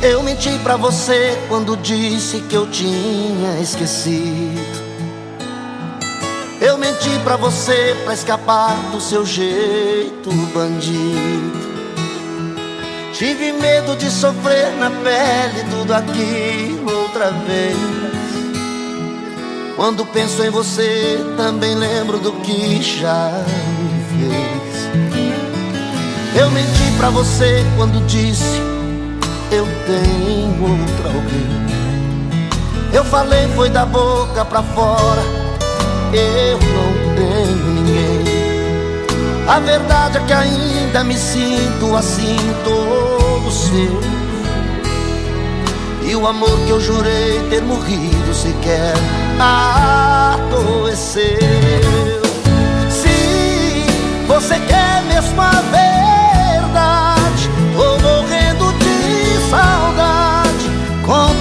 Eu menti pra você quando disse que eu tinha esquecido. Eu menti pra você pra escapar do seu jeito bandido. Tive medo de sofrer na pele tudo aquilo outra vez. Quando penso em você, também lembro do que já me fez. Eu menti pra você quando disse eu tenho outro alguém. Eu falei foi da boca pra fora, eu não tenho ninguém. A verdade é que ainda me sinto assim todo seu. E o amor que eu jurei ter morrido sequer adoeceu. Se você quer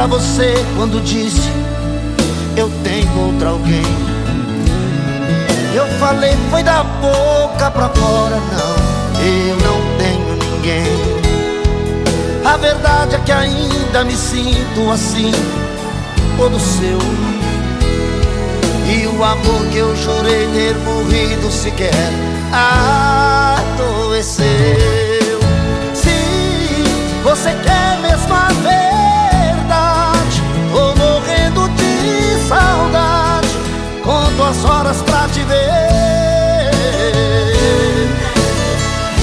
pra você quando disse eu tenho outra alguém. Eu falei foi da boca pra fora, não, eu não tenho ninguém. A verdade é que ainda me sinto assim, todo seu. E o amor que eu jurei ter morrido sequer adoeceu. As horas pra te ver.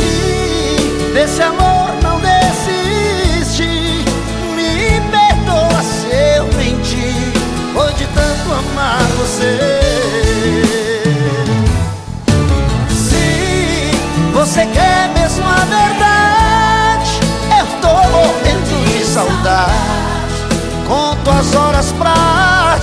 E desse amor. você. Se você quer mesmo a verdade, eu tô morrendo de saudade. Conto as horas pra